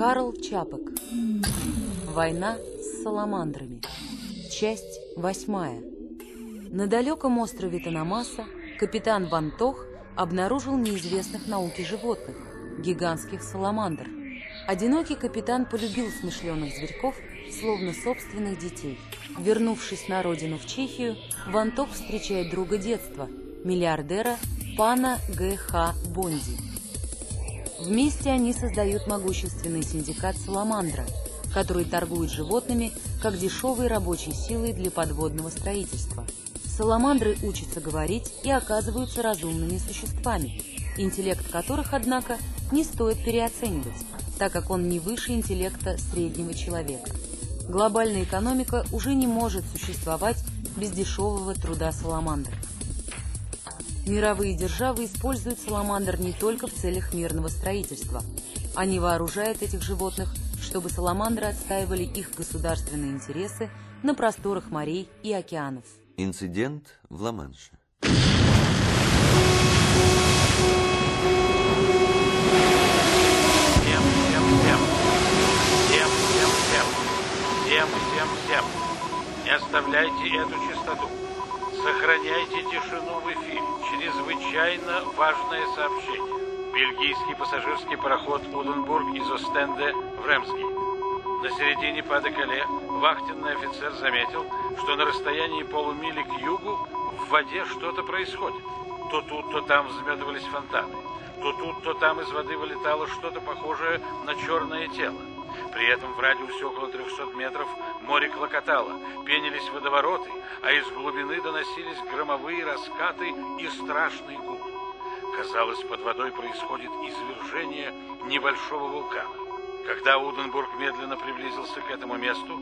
Карл Чапок. Война с саламандрами. Часть восьмая. На далеком острове Танамаса капитан Ван Тох обнаружил неизвестных науке животных – гигантских саламандр. Одинокий капитан полюбил смышленых зверьков, словно собственных детей. Вернувшись на родину в Чехию, Ван Тох встречает друга детства – миллиардера пана Г.Х. Бонди. Вместе они создают могущественный синдикат «Саламандра», который торгует животными как дешевой рабочей силой для подводного строительства. Саламандры учатся говорить и оказываются разумными существами, интеллект которых, однако, не стоит переоценивать, так как он не выше интеллекта среднего человека. Глобальная экономика уже не может существовать без дешевого труда саламандр. Мировые державы используют саламандр не только в целях мирного строительства. Они вооружают этих животных, чтобы саламандры отстаивали их государственные интересы на просторах морей и океанов. Инцидент в Ла-Манше. Всем, всем, всем. Всем, всем, всем. Всем, всем, всем. Не оставляйте эту чистоту. Сохраняйте тишину в эфире. Чрезвычайно важное сообщение. Бельгийский пассажирский пароход Уденбург из Остенде в Ремсгейт. На середине Паде-Кале вахтенный офицер заметил, что на расстоянии полумили к югу в воде что-то происходит. То тут, то там взметывались фонтаны. То тут, то там из воды вылетало что-то похожее на черное тело. При этом в радиусе около 300 метров море клокотало, пенились водовороты, а из глубины доносились громовые раскаты и страшный гул. Казалось, под водой происходит извержение небольшого вулкана. Когда Уденбург медленно приблизился к этому месту,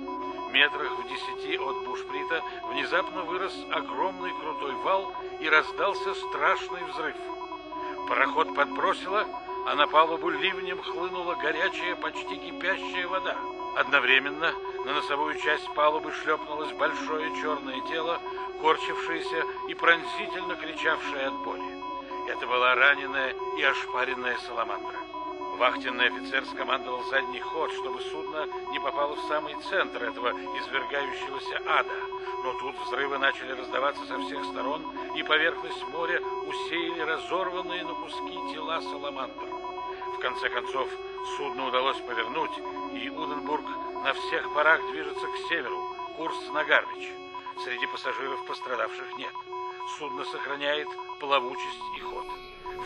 метрах в десяти от бушприта внезапно вырос огромный крутой вал и раздался страшный взрыв. Пароход подбросило, а на палубу ливнем хлынула горячая, почти кипящая вода. Одновременно на носовую часть палубы шлепнулось большое черное тело, корчившееся и пронзительно кричавшее от боли. Это была раненая и ошпаренная саламандра. Вахтенный офицер скомандовал задний ход, чтобы судно не попало в самый центр этого извергающегося ада. Но тут взрывы начали раздаваться со всех сторон, и поверхность моря усеяли разорванные на куски тела саламандр. В конце концов, судну удалось повернуть, и Уденбург на всех парах движется к северу, курс на Гарвич. Среди пассажиров пострадавших нет. Судно сохраняет плавучесть и ход.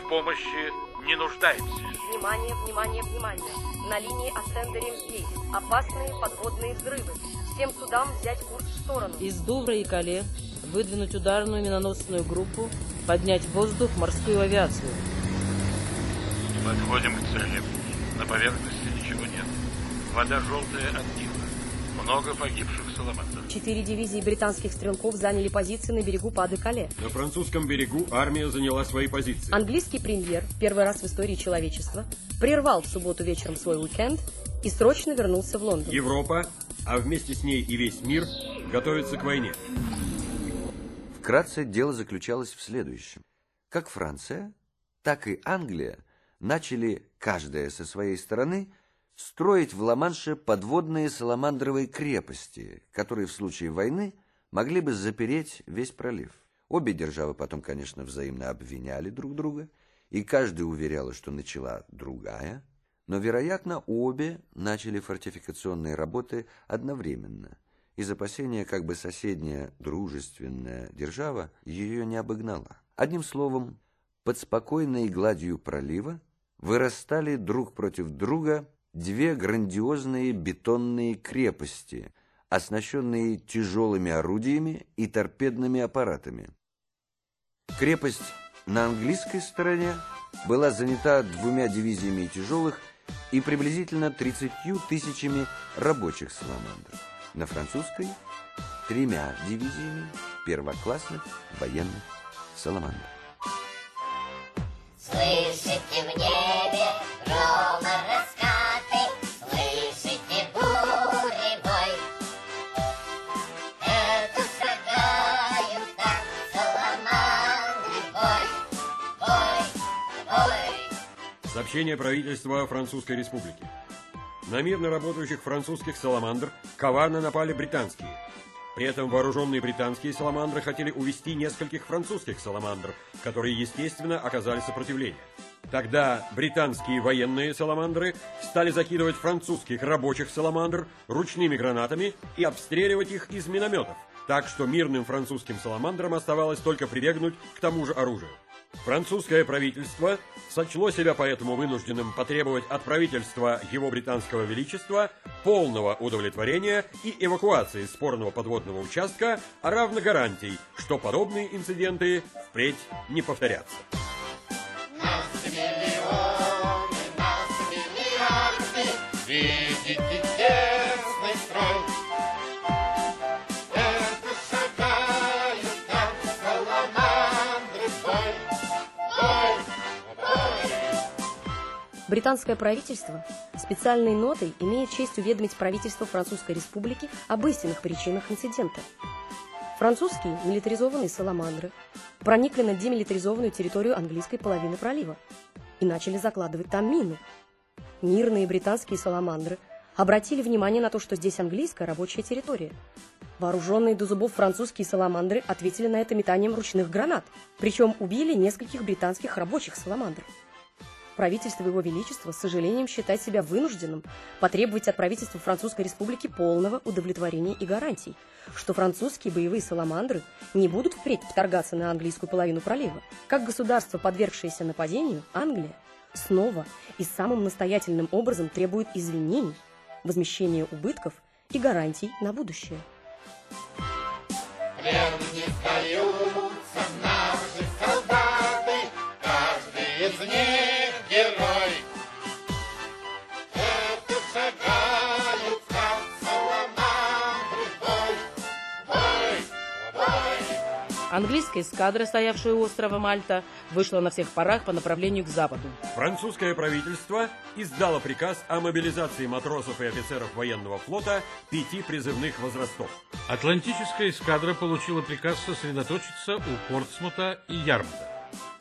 В помощи не нуждаемся. Внимание, внимание, внимание. На линии Остенда Римсгейт. Опасные подводные взрывы. Всем судам взять курс в сторону. Из Дувра и Кале выдвинуть ударную миноносную группу, поднять в воздух морскую авиацию. Подходим к цели. На поверхности ничего нет. Вода желтая от нила. Много погибших саламандр. Четыре дивизии британских стрелков заняли позиции на берегу Пады-Кале. На французском берегу армия заняла свои позиции. Английский премьер, первый раз в истории человечества, прервал в субботу вечером свой уикенд и срочно вернулся в Лондон. Европа, а вместе с ней и весь мир, готовится к войне. Вкратце дело заключалось в следующем. Как Франция, так и Англия начали, каждая со своей стороны, строить в Ла-Манше подводные саламандровые крепости, которые в случае войны могли бы запереть весь пролив. Обе державы потом, конечно, взаимно обвиняли друг друга, и каждая уверяла, что начала другая, но, вероятно, обе начали фортификационные работы одновременно, из опасения, как бы соседняя дружественная держава ее не обогнала. Одним словом, под спокойной гладью пролива вырастали друг против друга две грандиозные бетонные крепости, оснащенные тяжелыми орудиями и торпедными аппаратами. Крепость на английской стороне была занята двумя дивизиями тяжелых и приблизительно 30 тысячами рабочих саламандр. На французской – тремя дивизиями первоклассных военных саламандр. Слышите небе Сообщение правительства Французской Республики. на мирно работающих французских саламандр коварно напали британские. При этом вооруженные британские саламандры хотели увести нескольких французских саламандр, которые, естественно, оказали сопротивление. Тогда британские военные саламандры стали закидывать французских рабочих саламандр ручными гранатами и обстреливать их из минометов, так что мирным французским саламандрам оставалось только прибегнуть к тому же оружию. Французское правительство сочло себя поэтому вынужденным потребовать от правительства его британского величества полного удовлетворения и эвакуации спорного подводного участка, а равно гарантий, что подобные инциденты впредь не повторятся. Британское правительство специальной нотой имеет честь уведомить правительство Французской Республики об истинных причинах инцидента. Французские милитаризованные саламандры проникли на демилитаризованную территорию английской половины пролива и начали закладывать там мины. Мирные британские саламандры обратили внимание на то, что здесь английская рабочая территория. Вооруженные до зубов французские саламандры ответили на это метанием ручных гранат, причем убили нескольких британских рабочих саламандр. Правительство Его Величества с сожалением считает себя вынужденным потребовать от правительства Французской Республики полного удовлетворения и гарантий, что французские боевые саламандры не будут впредь вторгаться на английскую половину пролива. Как государство, подвергшееся нападению, Англия снова и самым настоятельным образом требует извинений, возмещения убытков и гарантий на будущее. Плен не сдаются наши солдаты, каждый из них Английская эскадра, стоявшая у острова Мальта, вышла на всех парах по направлению к западу. Французское правительство издало приказ о мобилизации матросов и офицеров военного флота пяти призывных возрастов. Атлантическая эскадра получила приказ сосредоточиться у Портсмута и Ярмута.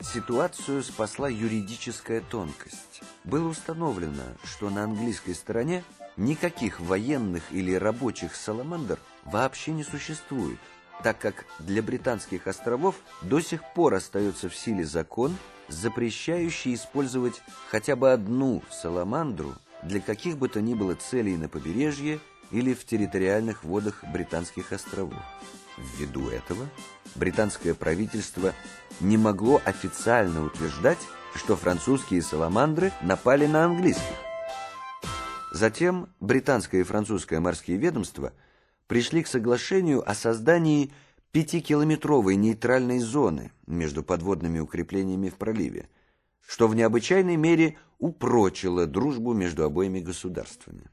Ситуацию спасла юридическая тонкость. Было установлено, что на английской стороне никаких военных или рабочих саламандр вообще не существует, так как для британских островов до сих пор остается в силе закон, запрещающий использовать хотя бы одну саламандру для каких бы то ни было целей на побережье или в территориальных водах британских островов. Ввиду этого британское правительство не могло официально утверждать, что французские саламандры напали на английских. Затем британское и французское морские ведомства пришли к соглашению о создании пятикилометровой нейтральной зоны между подводными укреплениями в проливе, что в необычайной мере упрочило дружбу между обоими государствами.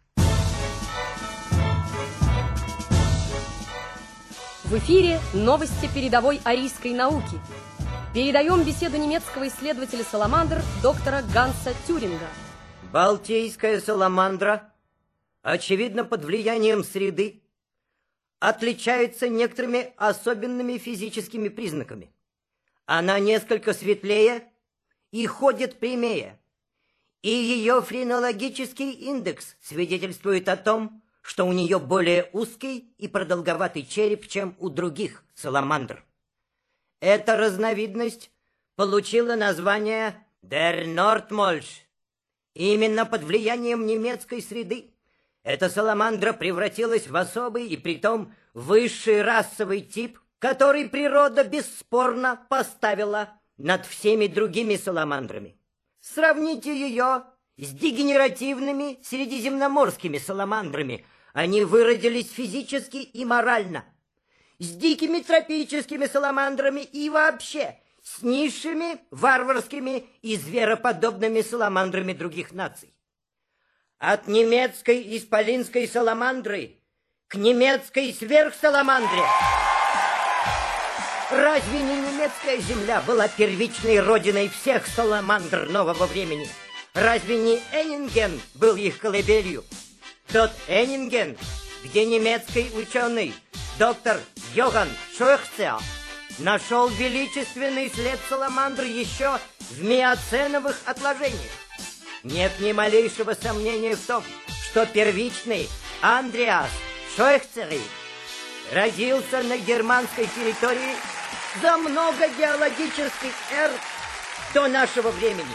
В эфире новости передовой арийской науки. Передаем беседу немецкого исследователя Саламандр доктора Ганса Тюринга. Балтийская саламандра, очевидно под влиянием среды, отличается некоторыми особенными физическими признаками. Она несколько светлее и ходит прямее. И ее френологический индекс свидетельствует о том, что у нее более узкий и продолговатый череп, чем у других саламандр. Эта разновидность получила название «Der Nordmolch». Именно под влиянием немецкой среды эта саламандра превратилась в особый и притом высший расовый тип, который природа бесспорно поставила над всеми другими саламандрами. Сравните ее с дегенеративными средиземноморскими саламандрами. Они выродились физически и морально. С дикими тропическими саламандрами и вообще с низшими, варварскими и звероподобными саламандрами других наций. От немецкой исполинской саламандры к немецкой сверхсаламандре. Разве не немецкая земля была первичной родиной всех саламандр нового времени? Разве не Эннинген был их колыбелью? Тот Эннинген, где немецкий ученый доктор Йоган Шойхцер нашел величественный след саламандры еще в миоценовых отложениях. Нет ни малейшего сомнения в том, что первичный Андреас Шойхцерий родился на германской территории за много геологических эр до нашего времени.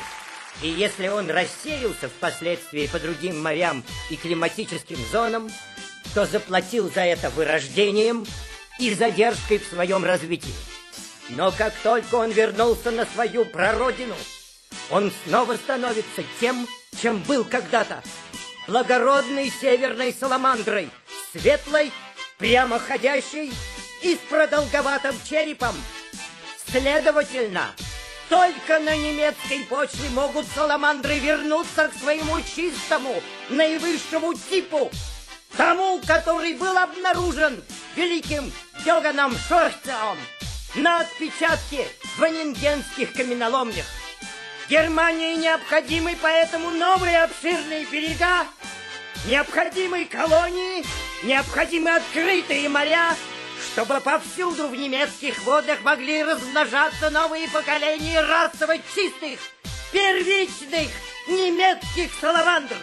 И если он рассеялся впоследствии по другим морям и климатическим зонам, то заплатил за это вырождением и задержкой в своем развитии. Но как только он вернулся на свою прародину, он снова становится тем, чем был когда-то. Благородной северной саламандрой, светлой, прямоходящей и с продолговатым черепом. Следовательно, только на немецкой почве могут саламандры вернуться к своему чистому, наивысшему типу, тому, который был обнаружен великим Йоганом Шорхцем на отпечатке в Ванингенских каменоломнях. Германии необходимы поэтому новые обширные берега, необходимы колонии, необходимы открытые моря, чтобы повсюду в немецких водах могли размножаться новые поколения расово чистых, первичных немецких саламандр.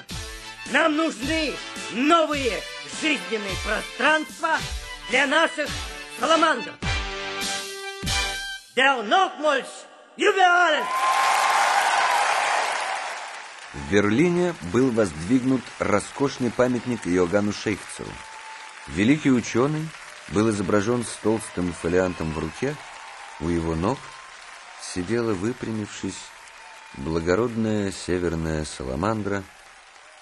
Нам нужны новые жизненные пространства для наших саламандр. Der Nochmals überall! В Берлине был воздвигнут роскошный памятник Иоганну Шейхцеру. Великий ученый был изображен с толстым фолиантом в руке, у его ног сидела, выпрямившись, благородная северная саламандра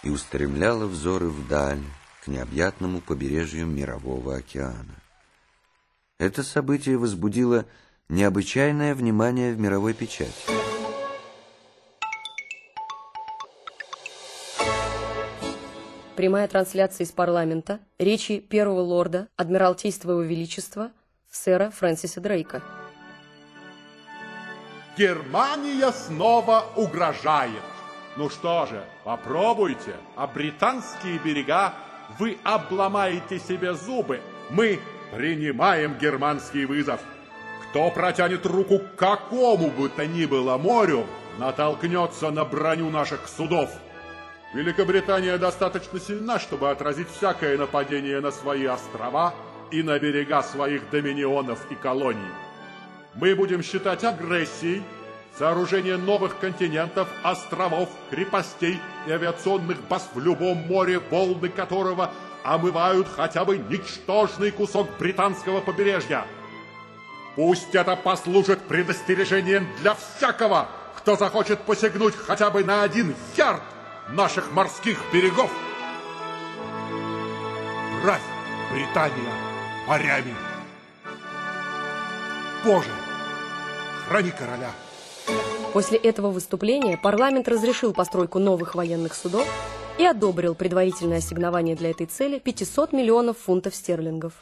и устремляла взоры вдаль, к необъятному побережью Мирового океана. Это событие возбудило необычайное внимание в мировой печати. Прямая трансляция из парламента речи первого лорда Адмиралтейства Его Величества сэра Фрэнсиса Дрейка. Германия снова угрожает. Ну что же, попробуйте, а британские берега вы обломаете себе зубы. Мы принимаем германский вызов. Кто протянет руку к какому бы то ни было морю, натолкнется на броню наших судов. Великобритания достаточно сильна, чтобы отразить всякое нападение на свои острова и на берега своих доминионов и колоний. Мы будем считать агрессией сооружение новых континентов, островов, крепостей и авиационных баз в любом море, волны которого омывают хотя бы ничтожный кусок британского побережья. Пусть это послужит предостережением для всякого, кто захочет посягнуть хотя бы на один ярд наших морских берегов. Правь, Британия, морями. Боже, храни короля. После этого выступления парламент разрешил постройку новых военных судов и одобрил предварительное ассигнование для этой цели 500 миллионов фунтов стерлингов.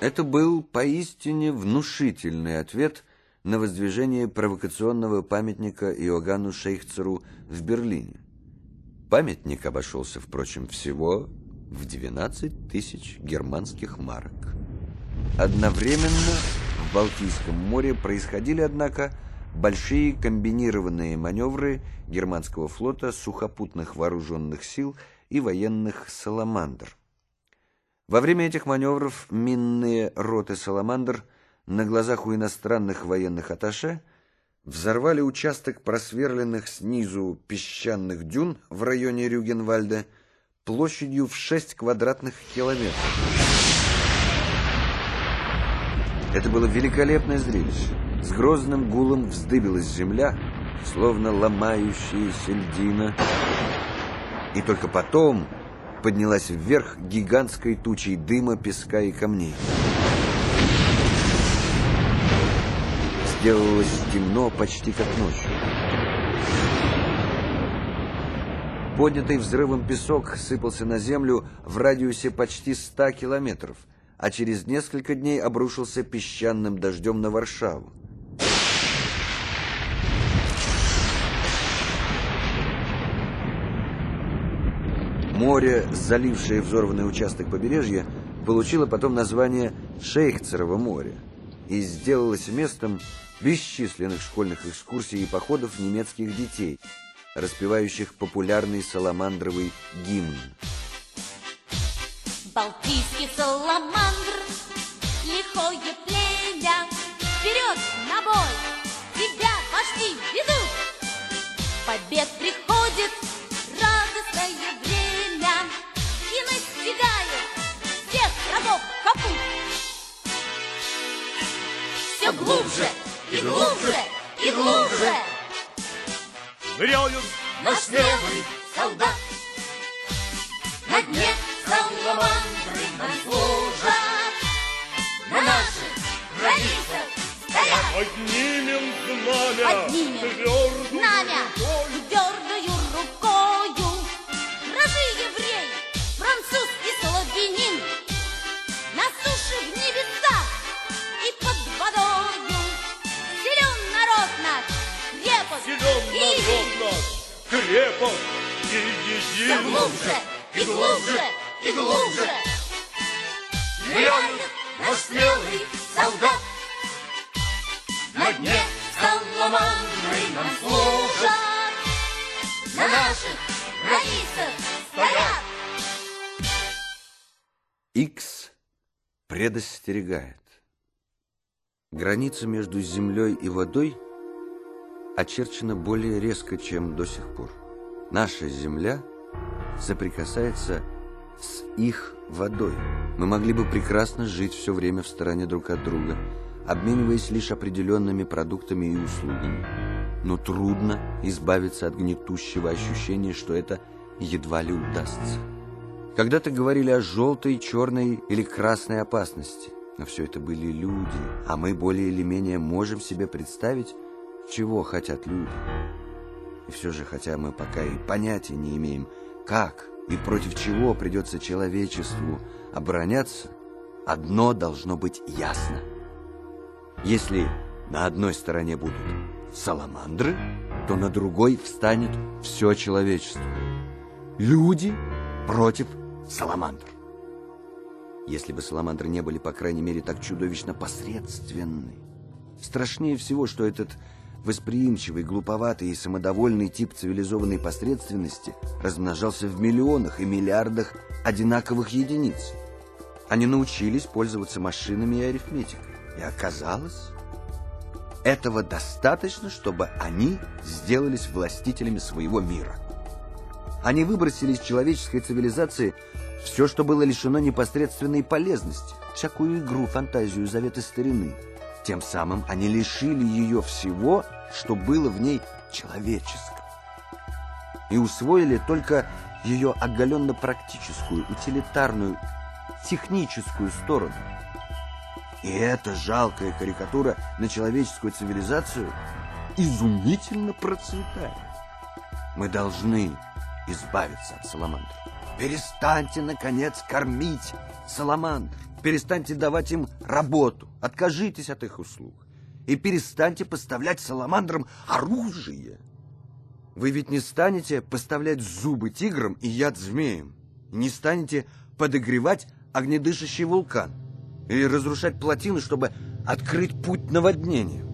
Это был поистине внушительный ответ на воздвижение провокационного памятника Иоганну Шейхцеру в Берлине. Памятник обошелся, впрочем, всего в 12 тысяч германских марок. Одновременно в Балтийском море происходили, однако, большие комбинированные маневры германского флота, сухопутных вооруженных сил и военных «Саламандр». Во время этих маневров минные роты «Саламандр» на глазах у иностранных военных атташе взорвали участок просверленных снизу песчаных дюн в районе Рюгенвальда площадью в 6 квадратных километров. Это было великолепное зрелище. С грозным гулом вздыбилась земля, словно ломающаяся льдина. И только потом поднялась вверх гигантской тучей дыма, песка и камней. Сделалось темно почти как ночью. Поднятый взрывом песок сыпался на землю в радиусе почти ста километров, а через несколько дней обрушился песчаным дождем на Варшаву. Море, залившее взорванный участок побережья, получило потом название Шейхцерово море и сделалось местом бесчисленных школьных экскурсий и походов немецких детей. распевающих популярный саламандровый гимн. Балтийский саламандр, лихое племя, Вперед на бой, тебя вожди ведут. Побед глубже и глубже. Ныряют наш смелый солдат. На дне саламандры нам служат На наших границах стоят. Поднимем знамя Поднимем твердую знамя крепок Силен и народ наш, крепок и Все един. глубже и глубже и глубже. Ныряет наш смелый солдат. На дне саламандры нам служат. На наших границах стоят. Икс предостерегает. Граница между землей и водой очерчена более резко, чем до сих пор. Наша земля соприкасается с их водой. Мы могли бы прекрасно жить все время в стороне друг от друга, обмениваясь лишь определенными продуктами и услугами. Но трудно избавиться от гнетущего ощущения, что это едва ли удастся. Когда-то говорили о желтой, черной или красной опасности. Но все это были люди, а мы более или менее можем себе представить, чего хотят люди. И все же, хотя мы пока и понятия не имеем, как и против чего придется человечеству обороняться, одно должно быть ясно. Если на одной стороне будут саламандры, то на другой встанет все человечество. Люди против саламандр. Если бы саламандры не были, по крайней мере, так чудовищно посредственны. Страшнее всего, что этот восприимчивый, глуповатый и самодовольный тип цивилизованной посредственности размножался в миллионах и миллиардах одинаковых единиц. Они научились пользоваться машинами и арифметикой. И оказалось, этого достаточно, чтобы они сделались властителями своего мира. Они выбросили из человеческой цивилизации все, что было лишено непосредственной полезности, всякую игру, фантазию, заветы старины. Тем самым они лишили ее всего, что было в ней человеческого. И усвоили только ее оголенно-практическую, утилитарную, техническую сторону. И эта жалкая карикатура на человеческую цивилизацию изумительно процветает. Мы должны избавиться от саламандр. Перестаньте, наконец, кормить саламандр. Перестаньте давать им работу. Откажитесь от их услуг. И перестаньте поставлять саламандрам оружие. Вы ведь не станете поставлять зубы тиграм и яд змеям. И не станете подогревать огнедышащий вулкан. Или разрушать плотины, чтобы открыть путь наводнению.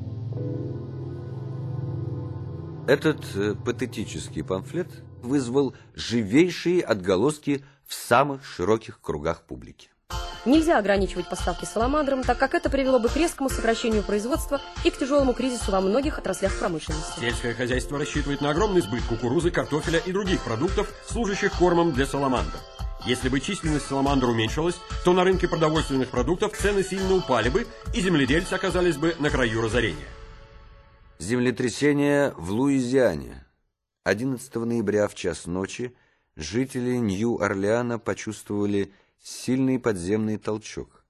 Этот э, патетический памфлет вызвал живейшие отголоски в самых широких кругах публики. Нельзя ограничивать поставки саламандрам, так как это привело бы к резкому сокращению производства и к тяжелому кризису во многих отраслях промышленности. Сельское хозяйство рассчитывает на огромный сбыт кукурузы, картофеля и других продуктов, служащих кормом для саламандр. Если бы численность саламандр уменьшилась, то на рынке продовольственных продуктов цены сильно упали бы, и земледельцы оказались бы на краю разорения. Землетрясение в Луизиане. 11 ноября в час ночи жители Нью-Орлеана почувствовали сильный подземный толчок.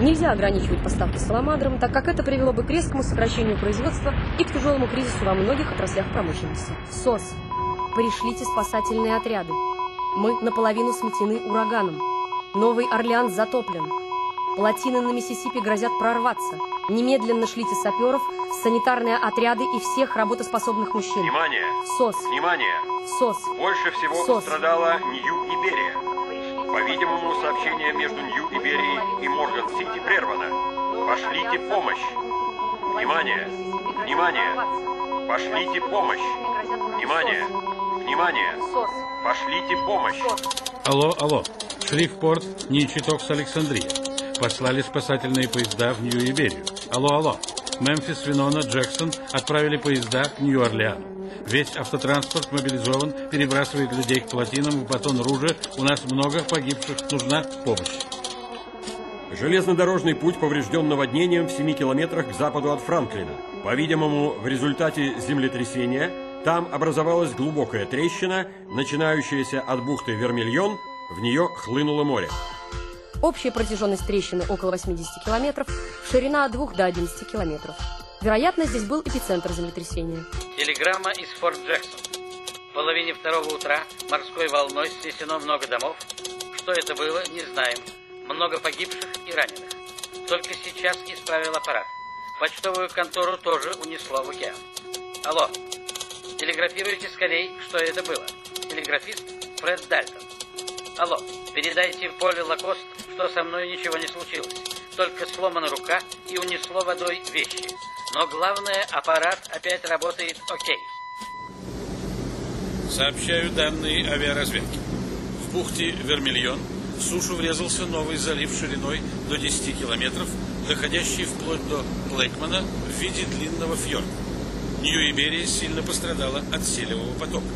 Нельзя ограничивать поставки саламандрам, так как это привело бы к резкому сокращению производства и к тяжелому кризису во многих отраслях промышленности. СОС. Пришлите спасательные отряды. Мы наполовину сметены ураганом. Новый Орлеан затоплен. Плотины на Миссисипи грозят прорваться. Немедленно шлите саперов, санитарные отряды и всех работоспособных мужчин. Внимание! СОС. Внимание! СОС. Больше всего СОС. страдала Нью-Иберия. По-видимому, сообщение между Нью-Иберией и Морган-Сити прервано. Пошлите помощь. Внимание! Внимание! Пошлите помощь! Внимание! Внимание! Пошлите помощь! Алло, алло. Шрифпорт, Ничиток с Александрия. Послали спасательные поезда в Нью-Иберию. Алло, алло. Мемфис, Винона, Джексон отправили поезда к Нью-Орлеану. Весь автотранспорт мобилизован, перебрасывает людей к плотинам в батон Руже. У нас много погибших, нужна помощь. Железнодорожный путь поврежден наводнением в 7 километрах к западу от Франклина. По-видимому, в результате землетрясения там образовалась глубокая трещина, начинающаяся от бухты Вермильон, в нее хлынуло море. Общая протяженность трещины около 80 километров, ширина от 2 до 11 километров. Вероятно, здесь был эпицентр землетрясения. Телеграмма из Форт Джексон. В половине второго утра морской волной снесено много домов. Что это было, не знаем. Много погибших и раненых. Только сейчас исправил аппарат. Почтовую контору тоже унесло в океан. Алло, телеграфируйте скорей, что это было. Телеграфист Фред Дальтон. Алло, передайте поле Лакост, что со мной ничего не случилось. Только сломана рука и унесло водой вещи. Но главное, аппарат опять работает окей. Сообщаю данные авиаразведки. В бухте Вермильон в сушу врезался новый залив шириной до 10 километров, доходящий вплоть до Блэкмана в виде длинного фьорда. Нью-Иберия сильно пострадала от селевого потока.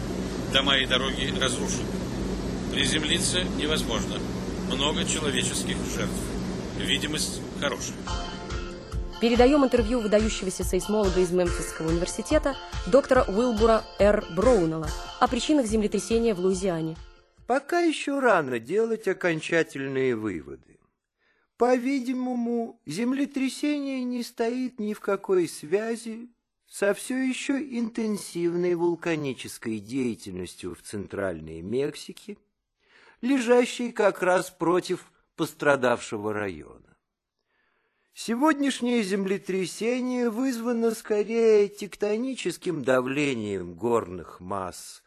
Дома и дороги разрушены. Приземлиться невозможно. Много человеческих жертв. Видимость хорошая. Передаем интервью выдающегося сейсмолога из Мемфисского университета доктора Уилбура Р. Броунелла о причинах землетрясения в Луизиане. Пока еще рано делать окончательные выводы. По-видимому, землетрясение не стоит ни в какой связи со все еще интенсивной вулканической деятельностью в Центральной Мексике, лежащей как раз против пострадавшего района. Сегодняшнее землетрясение вызвано скорее тектоническим давлением горных масс.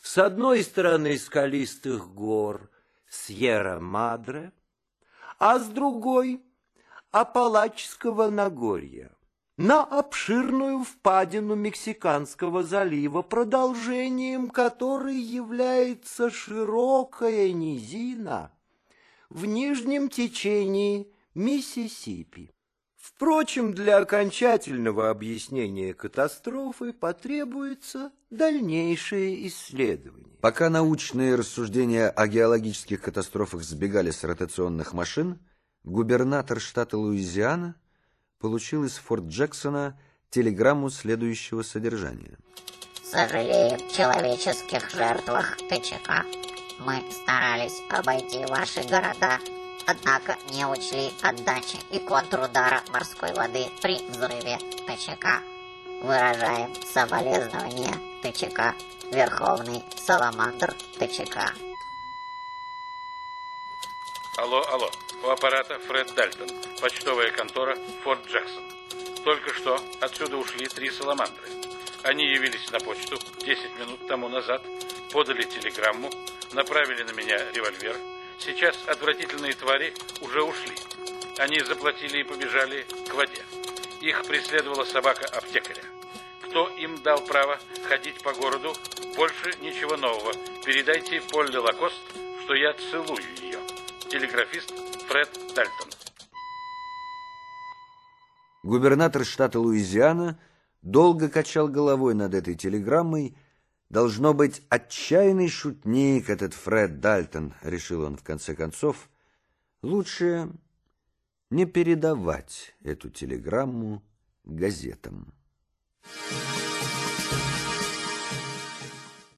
С одной стороны скалистых гор Сьерра-Мадре, а с другой — Апалачского Нагорья на обширную впадину Мексиканского залива, продолжением которой является широкая низина в нижнем течении Миссисипи. Впрочем, для окончательного объяснения катастрофы потребуется дальнейшее исследование. Пока научные рассуждения о геологических катастрофах сбегали с ротационных машин, губернатор штата Луизиана получил из Форт Джексона телеграмму следующего содержания. Сожалеем в человеческих жертвах ТЧК. Мы старались обойти ваши города однако не учли отдачи и контрудара морской воды при взрыве ТЧК. Выражаем соболезнования ТЧК, Верховный Саламандр ТЧК. Алло, алло, у аппарата Фред Дальтон, почтовая контора Форт Джексон. Только что отсюда ушли три саламандры. Они явились на почту 10 минут тому назад, подали телеграмму, направили на меня револьвер – Сейчас отвратительные твари уже ушли. Они заплатили и побежали к воде. Их преследовала собака аптекаря. Кто им дал право ходить по городу, больше ничего нового. Передайте Полли Лакост, что я целую ее. Телеграфист Фред Дальтон. Губернатор штата Луизиана долго качал головой над этой телеграммой Должно быть, отчаянный шутник этот Фред Дальтон, решил он в конце концов. Лучше не передавать эту телеграмму газетам. Thank you.